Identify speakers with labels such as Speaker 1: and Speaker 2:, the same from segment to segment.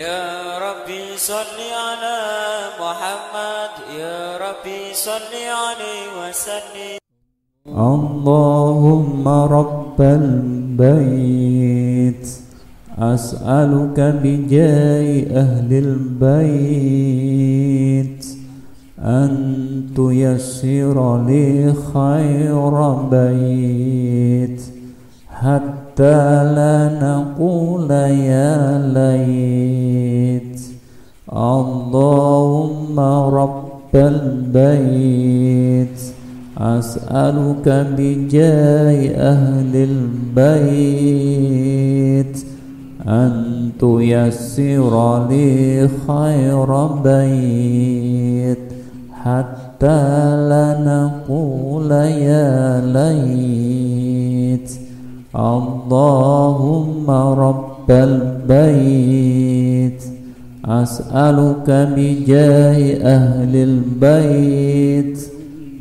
Speaker 1: يا ربي صل على محمد. يا ربي صل عليه وسلم.
Speaker 2: اللهم رب البيت. أسألك بجاه أهل البيت. أن تيسر لي خير بيت. حتى لا نقول يا ليت. اللهم رب البيت. أسألك بجاه أهل البيت. أن تيسر لي خير بيت. حتى لا نقول يا ليت. اللهم رب البيت. أسألك بجاه أهل البيت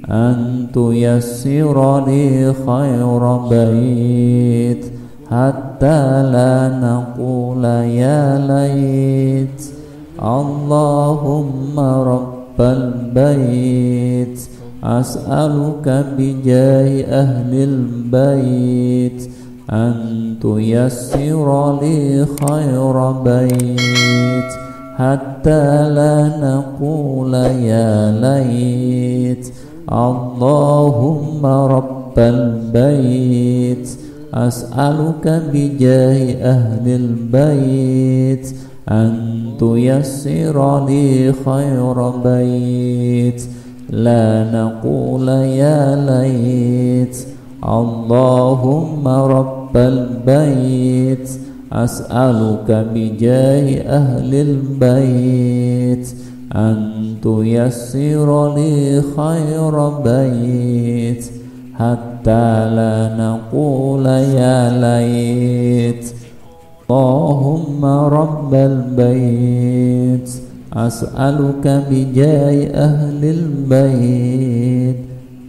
Speaker 2: أن تيسر لي خير بيت حتى لا نقول يا ليت. اللهم رب البيت. أسألك بجاه أهل البيت أن تيسر لي خير بيت حتى لا نقول يا ليت. اللهم رب البيت أسألك بجاه أهل البيت. أن تيسر لي خير بيت لا نقول يا ليت. اللهم رب البيت أسألك بجاه أهل البيت أن تيسر لي خير بيت حتى لا نقول يا ليت. اللهم رب البيت أسألك بجاه أهل البيت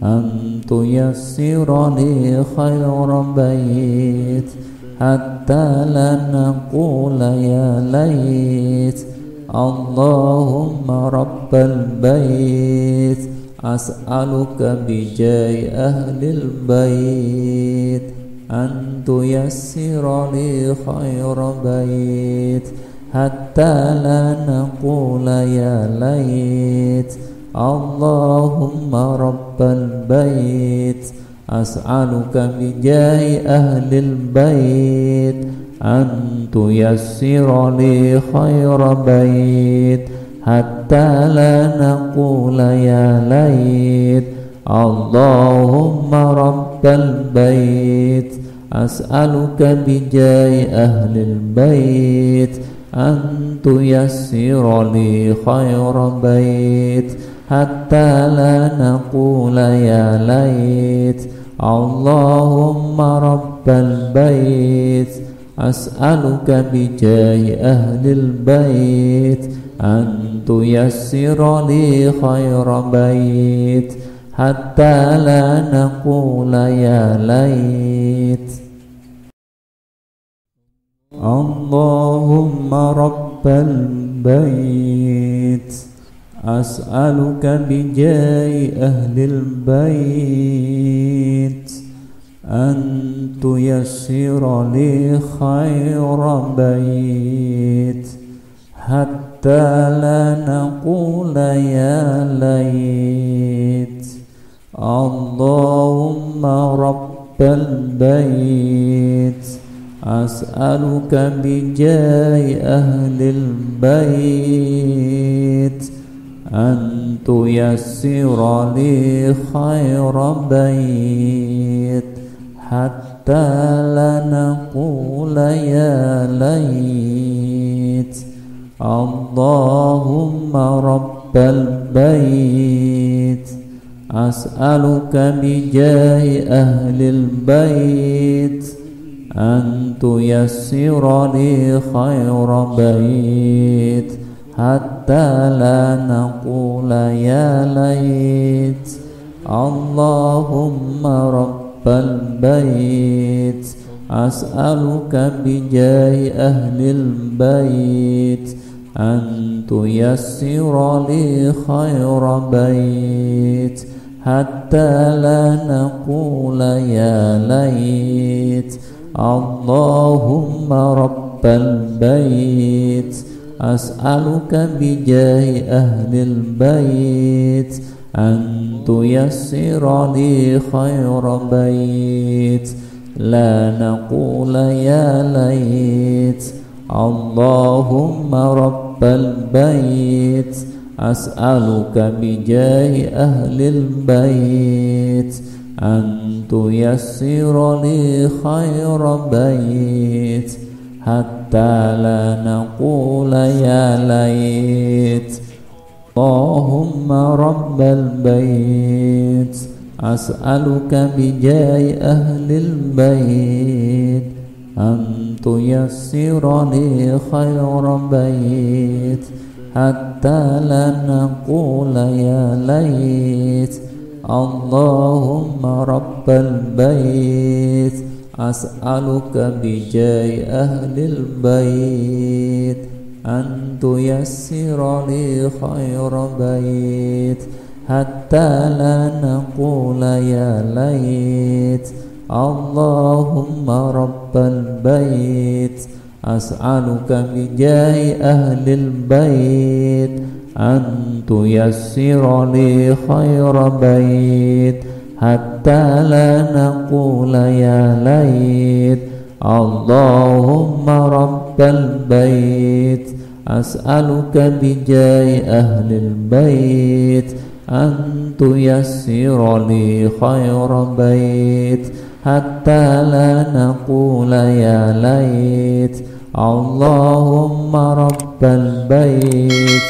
Speaker 2: أن تيسر لي خير بيت حتى لا نقول يا ليت اللهم رب البيت أسألك بجاه أهل البيت أن تيسر لي خير بيت حتى لا نقول يا ليت اللهم رب البيت أسألك بجاه أهل البيت أن تيسر لي خير بيت حتى لا نقول يا ليت. اللهم رب البيت أسألك بجاه أهل البيت أن تيسر لي خير بيت. حتى لا نقول يا ليت. اللهم رب البيت أسألك بجاه أهل البيت أن تيسر لي خير بيت. حتى لا نقول يا ليت. اللهم رب البيت. أسألك بجاه أهل البيت أن تيسر لي خير بيت حتى لا نقول يا ليت. اللهم رب البيت أسألك بجاه أهل البيت أن تيسر لي خير بيت حتى لا نقول يا ليت. اللهم رب البيت أسألك بجاه أهل البيت أن تيسر لي خير بيت. حتى لا نقول يا ليت. اللهم رب البيت. أسألك بجاه أهل البيت. أن تيسر لي خير بيت. حتى لا نقول يا ليت. اللهم رب البيت. أسألك بجاه أهل البيت أن تيسر لي خير بيت. لا نقول يا ليت اللهم رب البيت. أسألك بجاه أهل البيت أن تيسر لي خير بيت. حتى لا نقول يا ليت. اللهم رب البيت أسألك بجاه أهل البيت أن تيسر لي خير بيت. حتى لا نقول يا ليت. اللهم رب البيت أسألك بجاه أهل البيت أن تيسر لي خير بيت حتى لا نقول يا ليت. اللهم رب البيت أسألك بجاه أهل البيت أن تيسر لي خير بيت. حتى لا نقول يا ليت. اللهم رب البيت أسألك بجاه أهل البيت أن تيسر لي خير بيت. حتى لا نقول يا ليت. اللهم رب البيت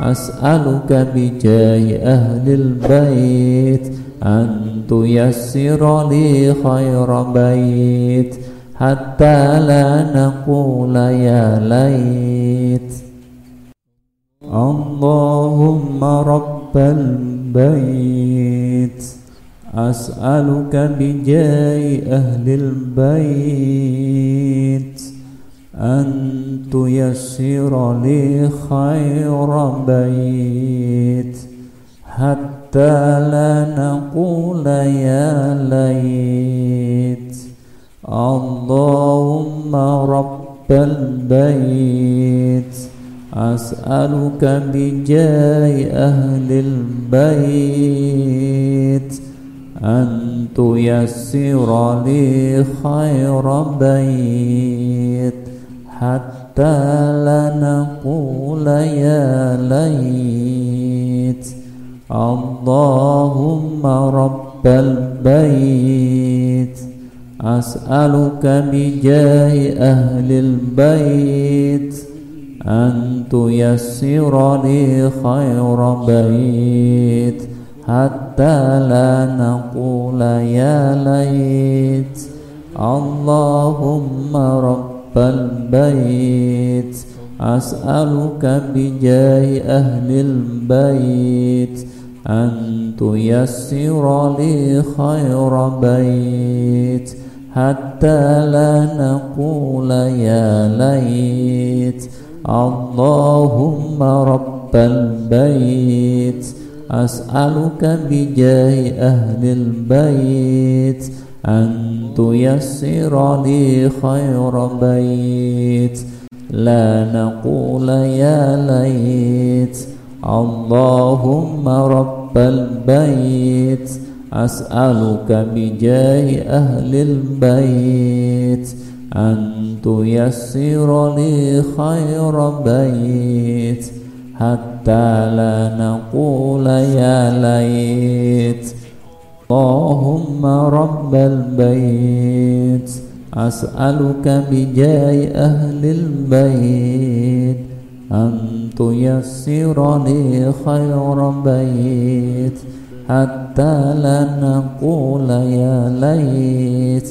Speaker 2: أسألك بجاه أهل البيت. أن تيسر لي خير بيت حتى لا نقول يا ليت. اللهم رب البيت أسألك بجاه أهل البيت. أن تيسر لي خير بيت حتى لا نقول يا ليت. اللهم رب البيت. أسألك بجاه أهل البيت. أن تيسر لي خير بيت. حتى لا نقول يا ليت. اللهم رب البيت أسألك بجاه أهل البيت أن تيسر لي خير بيت حتى لا نقول يا ليت. اللهم رب البيت أسألك بجاه أهل البيت أن تيسر لي خير بيت حتى لا نقول يا ليت. اللهم رب البيت أسألك بجاه أهل البيت. أن تيسر لي خير بيت لا نقول يا ليت. اللهم رب البيت أسألك بجاه أهل البيت أن تيسر لي خير بيت حتى لا نقول يا ليت. اللهم رب البيت أسألك بجاه أهل البيت أن تيسر لي خير بيت حتى لا نقول يا ليت.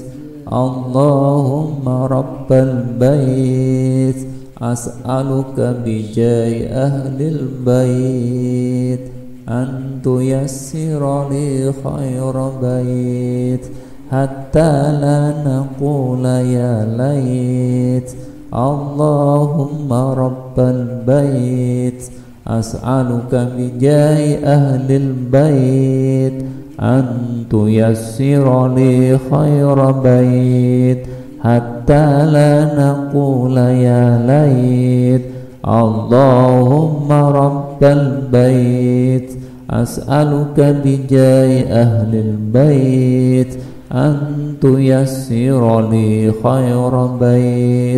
Speaker 2: اللهم رب البيت أسألك بجاه أهل البيت أن تيسر لي خير بيت حتى لا نقول يا ليت. اللهم رب البيت أسألك بجاه أهل البيت أن تيسر لي خير بيت حتى لا نقول يا ليت. اللهم رب البيت أسألك بجاه أهل البيت أن تيسر لي خير بيت.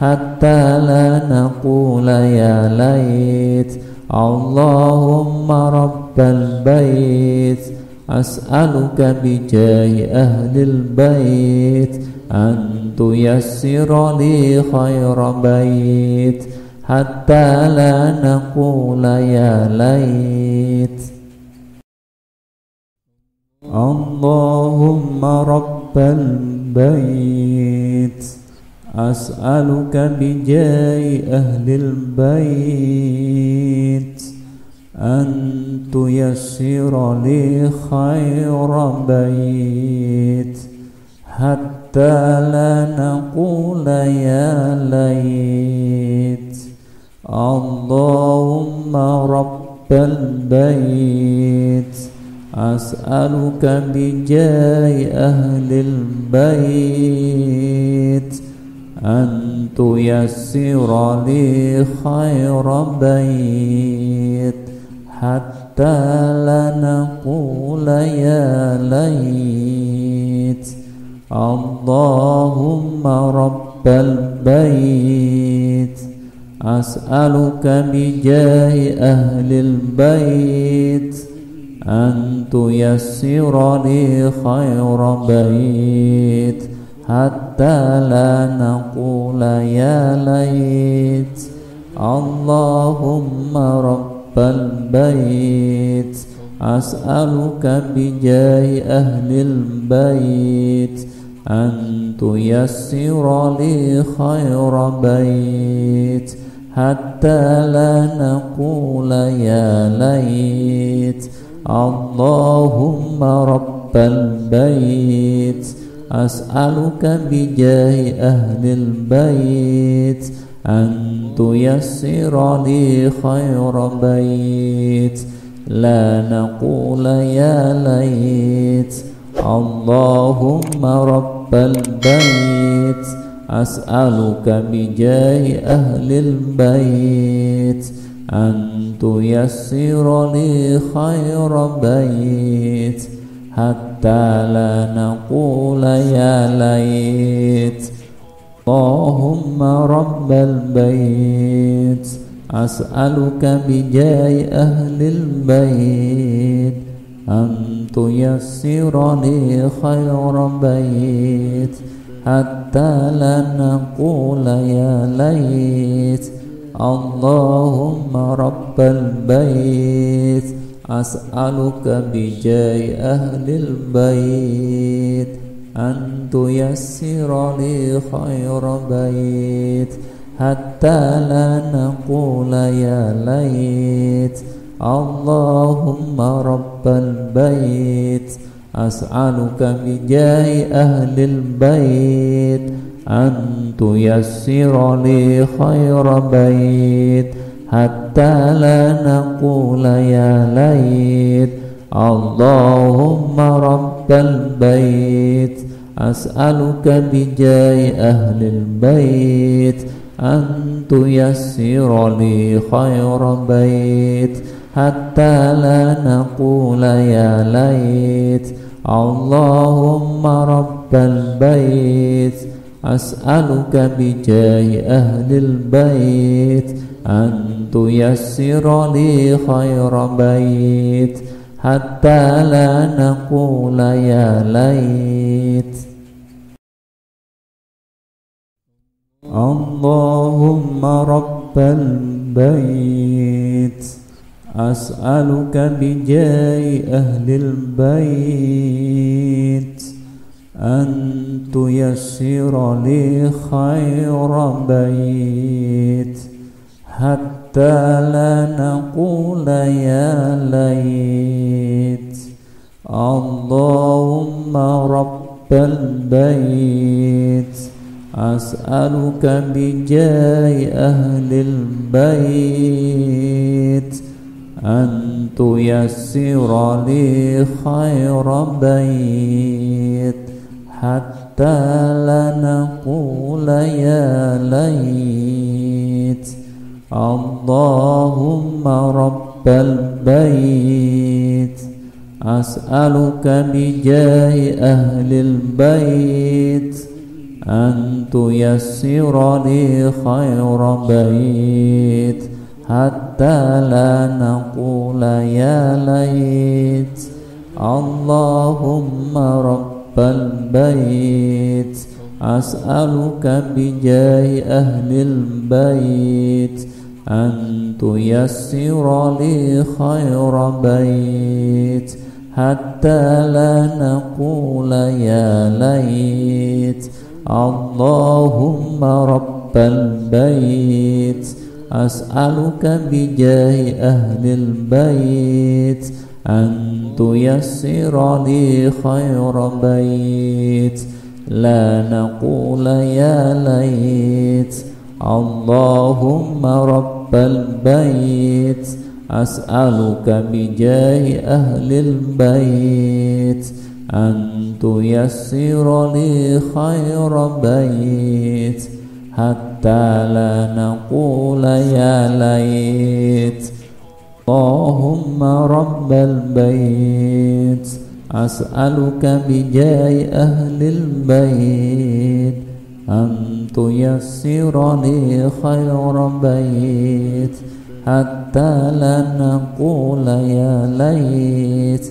Speaker 2: حتى لا نقول يا ليت. اللهم رب البيت أسألك بجاه أهل البيت أن تيسر لي خير بيت. حتى لا نقول يا ليت. اللهم رب البيت. أسألك بجاه أهل البيت أن تيسر لي خير بيت حتى لا نقول يا ليت. اللهم رب البيت أسألك بجاه أهل البيت أن تيسر لي خير بيت حتى لا نقول يا ليت. اللهم رب البيت أسألك بجاه أهل البيت أن تيسر لي خير بيت. حتى لا نقول يا ليت. اللهم رب البيت. أسألك بجاه أهل البيت. أن تيسر لي خير بيت. حتى لا نقول يا ليت. اللهم رب البيت. أسألك بجاه أهل البيت أن تيسر لي خير بيت. لا نقول يا ليت اللهم رب البيت. أسألك بجاه أهل البيت أن تيسر لي خير بيت. حتى لا نقول يا ليت. اللهم رب البيت أسألك بجاه أهل البيت أن تيسر لي خير بيت. حتى لا نقول يا ليت. اللهم رب البيت أسألك بجاه أهل البيت أن تيسر لي خير بيت حتى لا نقول يا ليت. اللهم رب البيت أسألك بجاه أهل البيت أن تيسر لي خير بيت. حتى لا نقول يا ليت. اللهم رب البيت أسألك بجاه أهل البيت أن تيسر لي خير بيت. حتى لا نقول يا ليت. اللهم رب البيت أسألك بجاه أهل البيت. أن تيسر لي خير بيت حتى لا نقول يا ليت. اللهم رب البيت أسألك بجاه أهل البيت أن تيسر لي خير بيت. حتى لا نقول يا ليت. اللهم رب البيت. أسألك بجاه أهل البيت. أن تيسر لي خير بيت. حتى لا نقول يا ليت. اللهم رب البيت أسألك بجاه أهل البيت أن تيسر لي خير بيت حتى لا نقول يا ليت. اللهم رب البيت أسألك بجاه أهل البيت أن تيسر لي خير بيت حتى لا نقول يا ليت. اللهم رب البيت أسألك بجاه أهل البيت أن تيسر لي خير بيت. لا نقول يا ليت. اللهم رب البيت أسألك بجاه أهل البيت أن تيسر لي خير بيت حتى لا نقول يا ليت. اللهم رب البيت أسألك بجاه أهل البيت أن تيسر لي خير بيت حتى لا نقول يا ليت.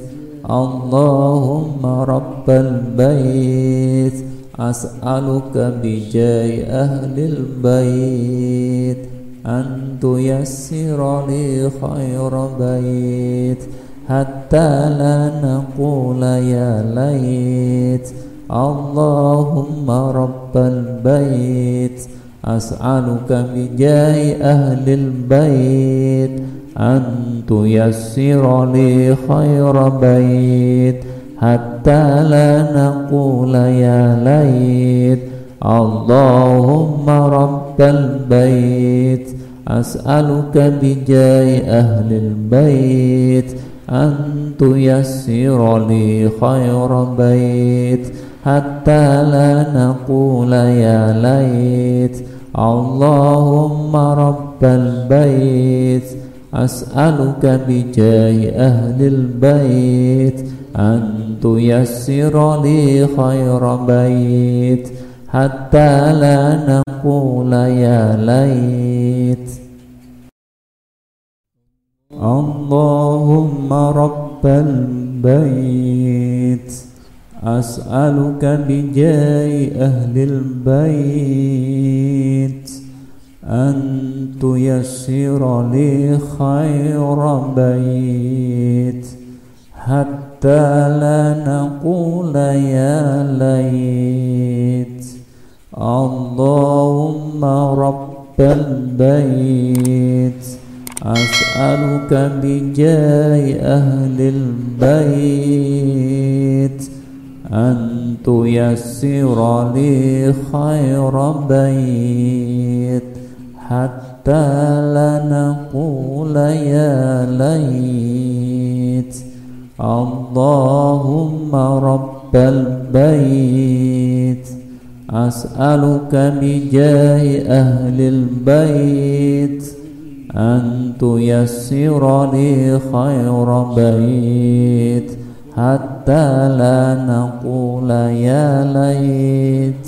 Speaker 2: اللهم رب البيت أسألك بجاه أهل البيت. أن تيسر لي خير بيت حتى لا نقول يا ليت. اللهم رب البيت أسألك بجاه أهل البيت أن تيسر لي خير بيت حتى لا نقول يا ليت. اللهم رب البيت أسألك بجاه أهل البيت أن تيسر لي خير بيت. حتى لا نقول يا ليت. اللهم رب البيت أسألك بجاه أهل البيت أن تيسر لي خير بيت. حتى لا نقول يا ليت. اللهم رب البيت. أسألك بجاه أهل البيت أن تيسر لي خير بيت حتى لا نقول يا ليت. اللهم رب البيت أسألك بجاه أهل البيت أن تيسر لي خير بيت حتى لا نقول يا ليت. اللهم رب البيت أسألك بجاه أهل البيت أن تيسر لي خير بيت. حتى لا نقول يا ليت.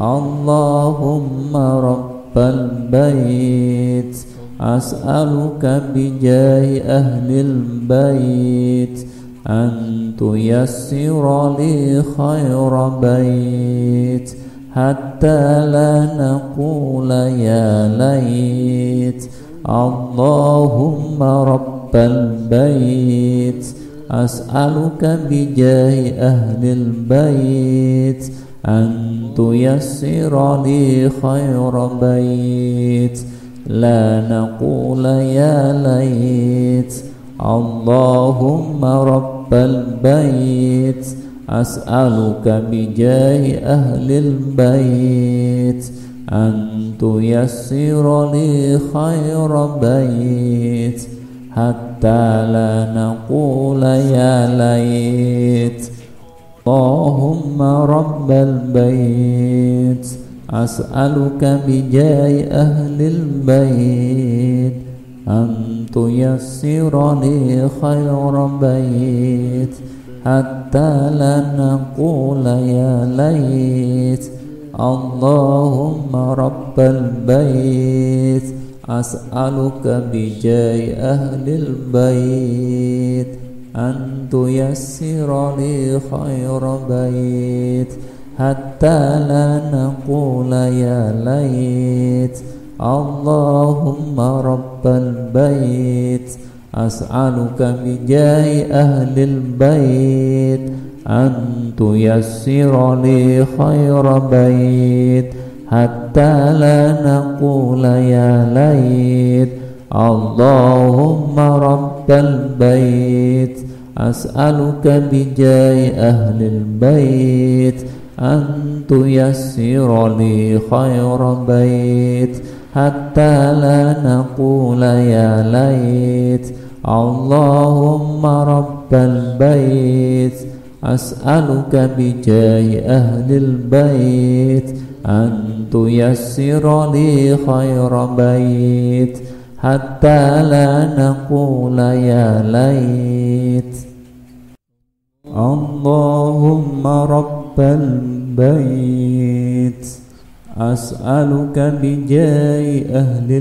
Speaker 2: اللهم رب البيت. أسألك بجاه أهل البيت. أن تيسر لي خير بيت. حتى لا نقول يا ليت. اللهم رب البيت. أسألك بجاه أهل البيت أن تيسر لي خير بيت. لا نقول يا ليت اللهم رب البيت. أسألك بجاه أهل البيت أن تيسر لي خير بيت. حتى لا نقول يا ليت. اللهم رب البيت أسألك بجاه أهل البيت أن تيسر لي خير بيت. حتى لا نقول يا ليت. اللهم رب البيت أسألك بجاه أهل البيت أن تيسر لي خير بيت حتى لا نقول يا ليت. اللهم رب البيت أسألك بجاه أهل البيت أن تيسر لي خير بيت. حتى لا نقول يا ليت. اللهم رب البيت أسألك بجاه أهل البيت أن تيسر لي خير بيت. حتى لا نقول يا ليت. اللهم رب البيت أسألك بجاه أهل البيت أن تيسر لي خير بيت حتى لا نقول يا ليت. اللهم رب البيت. أسألك بجاه أهل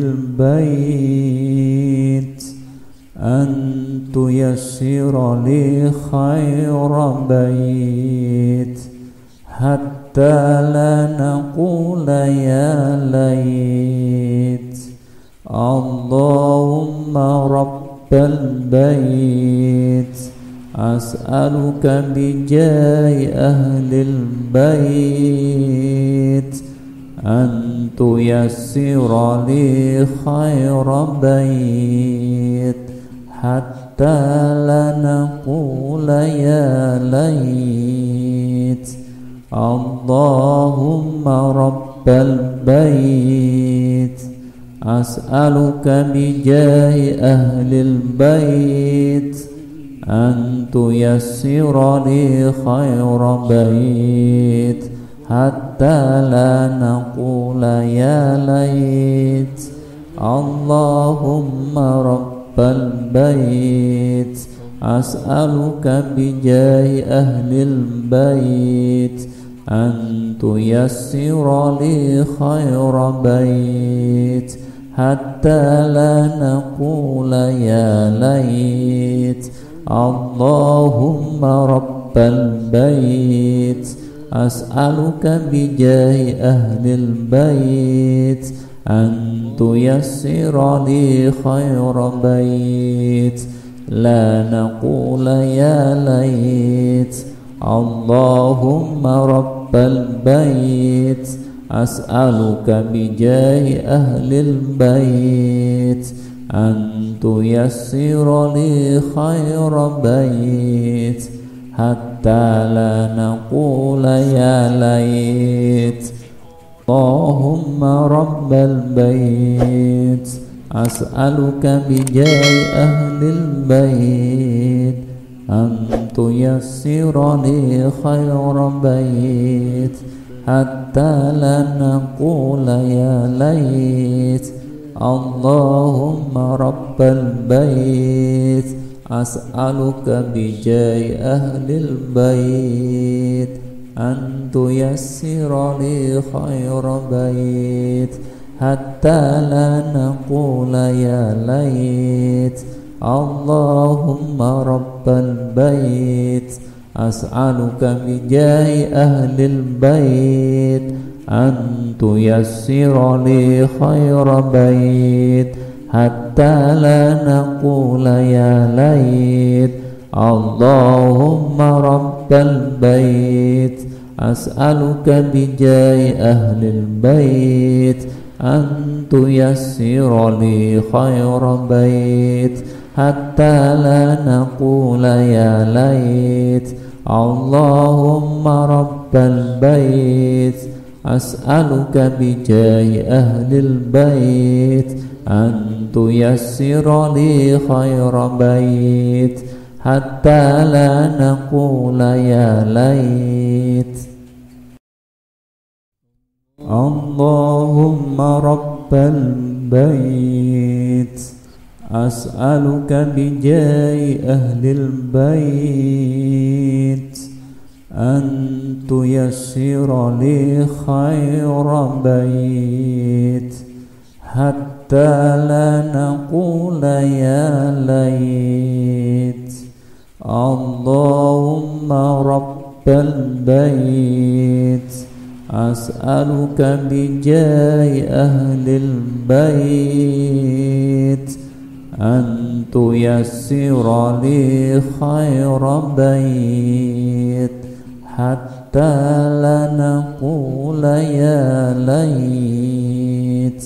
Speaker 2: البيت أن تيسر لي خير بيت حتى لا نقول يا ليت. اللهم رب البيت أسألك بجاه أهل البيت. أن تيسر لي خير بيت. حتى لا نقول يا ليت. اللهم رب البيت. أسألك بجاه أهل البيت. أن تيسر لي خير بيت. حتى لا نقول يا ليت. اللهم رب البيت أسألك بجاه أهل البيت أن تيسر لي خير بيت حتى لا نقول يا ليت. اللهم رب البيت. أسألك بجاه أهل البيت أن تيسر لي خير بيت لا نقول يا ليت. اللهم رب البيت أسألك بجاه أهل البيت. أن تيسر لي خير بيت حتى لا نقول يا ليت. اللهم رب البيت أسألك بجاه أهل البيت أن تيسر لي خير بيت حتى لا نقول يا ليت. اللهم رب البيت أسألك بجاه أهل البيت. أن تيسر لي خير بيت حتى لا نقول يا ليت. اللهم رب البيت أسألك بجاه أهل البيت. أن تيسر لي خير بيت حتى لا نقول يا ليت. اللهم رب البيت. أسألك بجاه أهل البيت أن تيسر لي خير بيت حتى لا نقول يا ليت. اللهم رب البيت أسألك بجاه أهل البيت أن تيسر لي خير بيت حتى لا نقول يا ليت. اللهم رب البيت. أسألك بجاه أهل البيت. أن تيسر لي خير بيت. حتى لا نقول يا ليت. اللهم رب البيت. أسألك بجاه أهل البيت أن تيسر لي خير بيت حتى لا نقول يا ليت.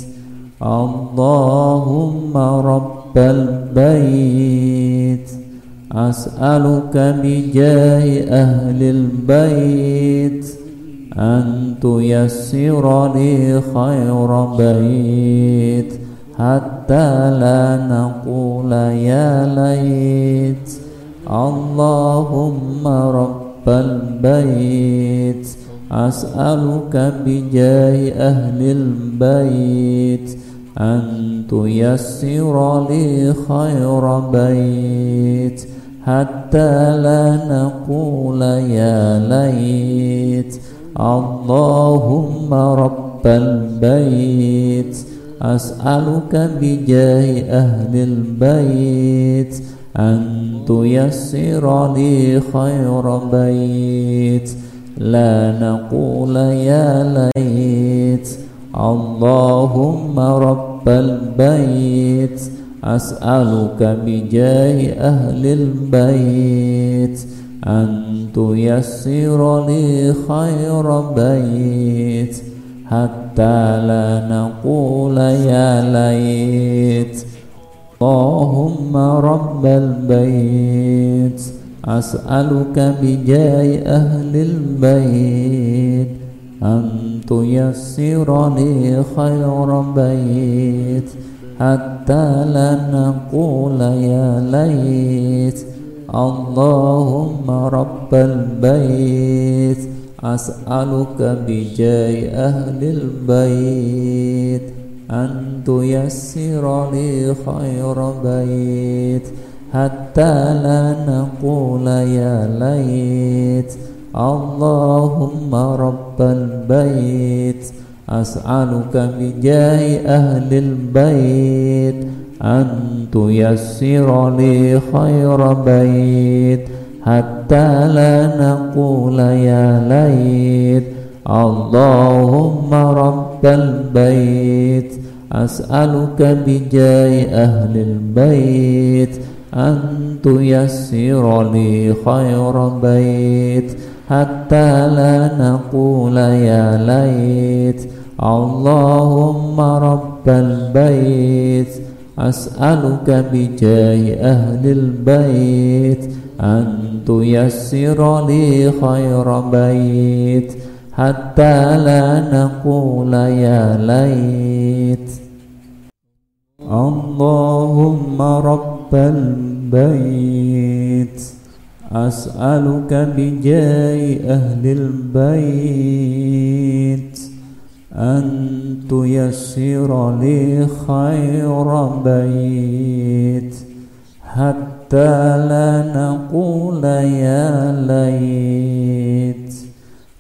Speaker 2: اللهم رب البيت. أسألك بجاه أهل البيت أن تيسر لي خير بيت حتى لا نقول يا ليت. اللهم رب البيت أسألك بجاه أهل البيت أن تيسر لي خير بيت حتى لا نقول يا ليت. اللهم رب البيت أسألك بجاه أهل البيت أن تيسر لي خير بيت. لا نقول يا ليت اللهم رب البيت أسألك بجاه أهل البيت. أن تيسر لي خير بيت حتى لا نقول يا ليت. اللهم رب البيت أسألك بجاه أهل البيت. أن تيسر لي خير بيت حتى لا نقول يا ليت. اللهم رب البيت أسألك بجاه أهل البيت أن تيسر لي خير بيت حتى لا نقول يا ليت. اللهم رب البيت أسألك بجاه أهل البيت أن تيسر لي خير بيت حتى لا نقول يا ليت. اللهم رب البيت أسألك بجاه أهل البيت. أن تيسر لي خير بيت حتى لا نقول يا ليت. اللهم رب البيت أسألك بجاه أهل البيت أن تيسر لي خير بيت حتى لا نقول يا ليت. اللهم رب البيت. أسألك بجاه أهل البيت. أن تيسر لي خير بيت حتى لا نقول يا ليت.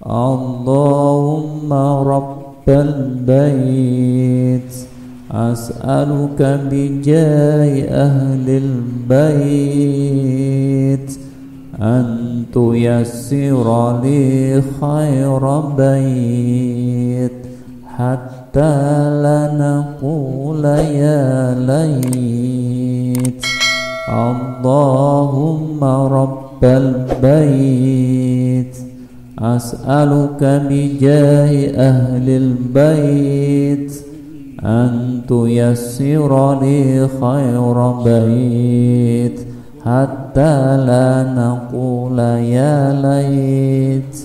Speaker 2: اللهم رب البيت أسألك بجاه أهل البيت. أن تيسر لي خير بيت. حتى لا نقول يا ليت. اللهم رب البيت. أسألك بجاه أهل البيت. أن تيسر لي خير بيت. حتى لا نقول يا ليت.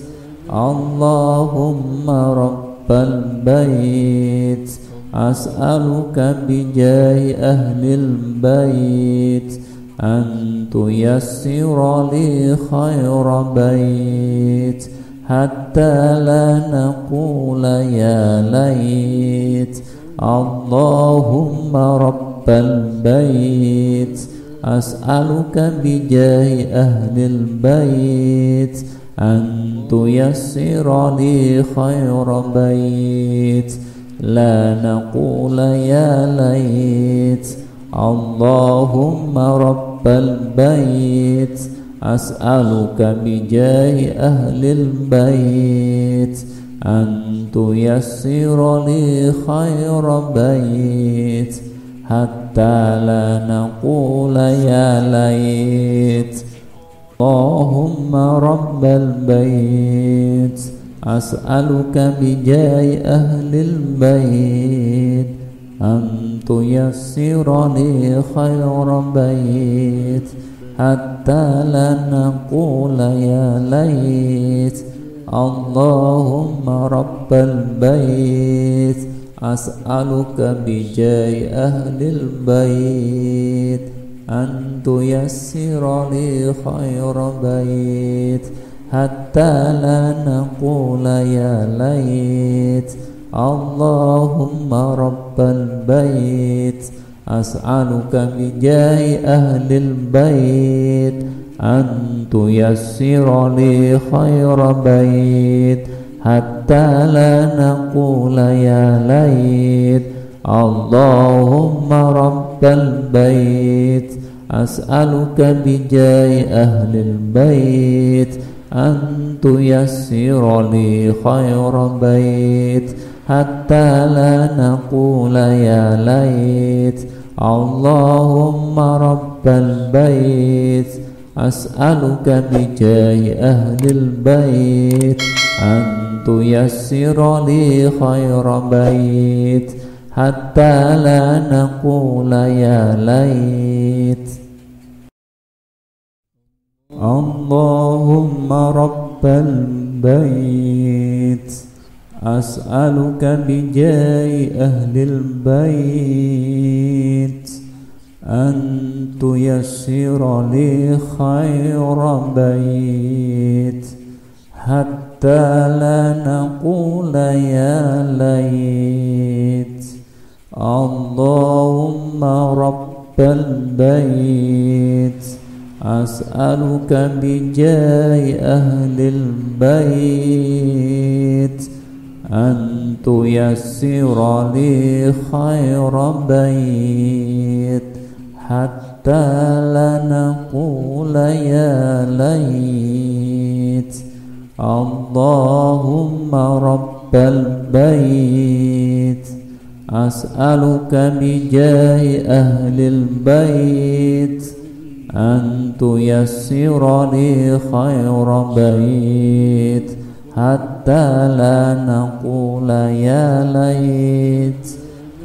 Speaker 2: اللهم رب البيت أسألك بجاه أهل البيت أن تيسر لي خير بيت حتى لا نقول يا ليت. اللهم رب البيت. أسألك بجاه أهل البيت أن تيسر لي خير بيت. لا نقول يا ليت. اللهم رب البيت. أسألك بجاه أهل البيت. أن تيسر لي خير بيت. حتى لا نقول يا ليت. اللهم رب البيت أسألك بجاه أهل البيت أن تيسر لي خير بيت حتى لا نقول يا ليت. اللهم رب البيت أسألك بجاه أهل البيت. أن تيسر لي خير بيت حتى لا نقول يا ليت. اللهم رب البيت أسألك بجاه أهل البيت. أن تيسر لي خير بيت حتى لا نقول يا ليت. اللهم رب البيت. أسألك بجاه أهل البيت أن تيسر لي خير بيت حتى لا نقول يا ليت. اللهم رب البيت أسألك بجاه أهل البيت أن تيسر لي خير بيت حتى لا نقول يا ليت. اللهم رب البيت أسألك بجاه أهل البيت أن تيسر لي خير بيت حتى لا نقول يا ليت. اللهم رب البيت أسألك بجاه أهل البيت أن تيسر لي خير بيت حتى لا نقول يا ليت. اللهم رب البيت. أسألك بجاه أهل البيت أن تيسر لي خير بيت حتى لا نقول يا ليت.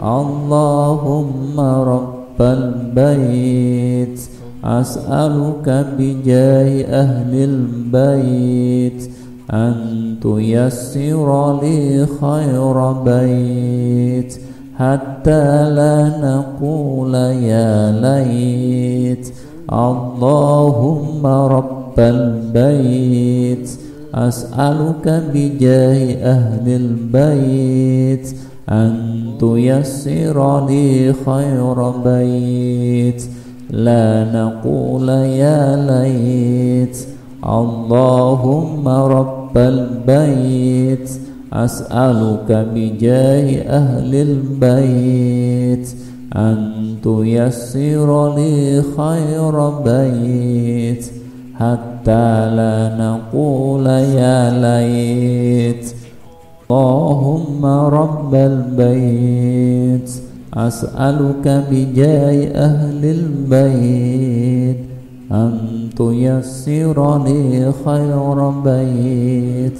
Speaker 2: اللهم رب البيت أسألك بجاه أهل البيت أن تيسر لي خير بيت حتى لا نقول يا ليت. اللهم رب البيت أسألك بجاه أهل البيت أن تيسر لي خير بيت. لا نقول يا ليت اللهم رب البيت أسألك بجاه أهل البيت أن تيسر لي خير بيت حتى لا نقول يا ليت اللهم رب البيت أسألك بجاه أهل البيت أن تيسر لي خير بيت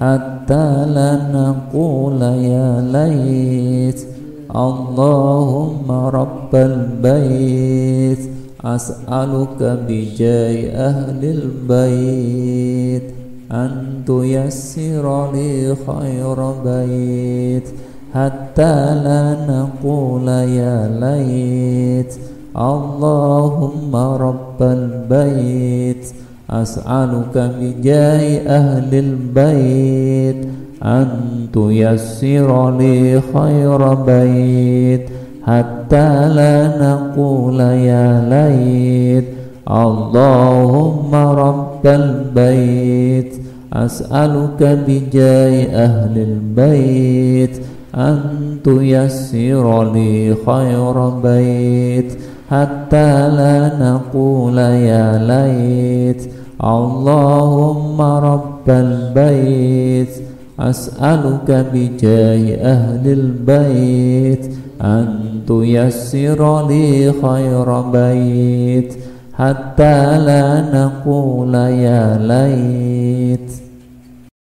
Speaker 2: حتى لا نقول يا ليت اللهم رب البيت أسألك بجاه أهل البيت أن تيسر لي خير بيت حتى لا نقول يا ليت. اللهم رب البيت أسألك بجاه أهل البيت أن تيسر لي خير بيت حتى لا نقول يا ليت. اللهم رب البيت أسألك بجاه أهل البيت. أن تيسر لي خير بيت حتى لا نقول يا ليت. اللهم رب البيت أسألك بجاه أهل البيت أن تيسر لي خير بيت حتى لا نقول يا ليت.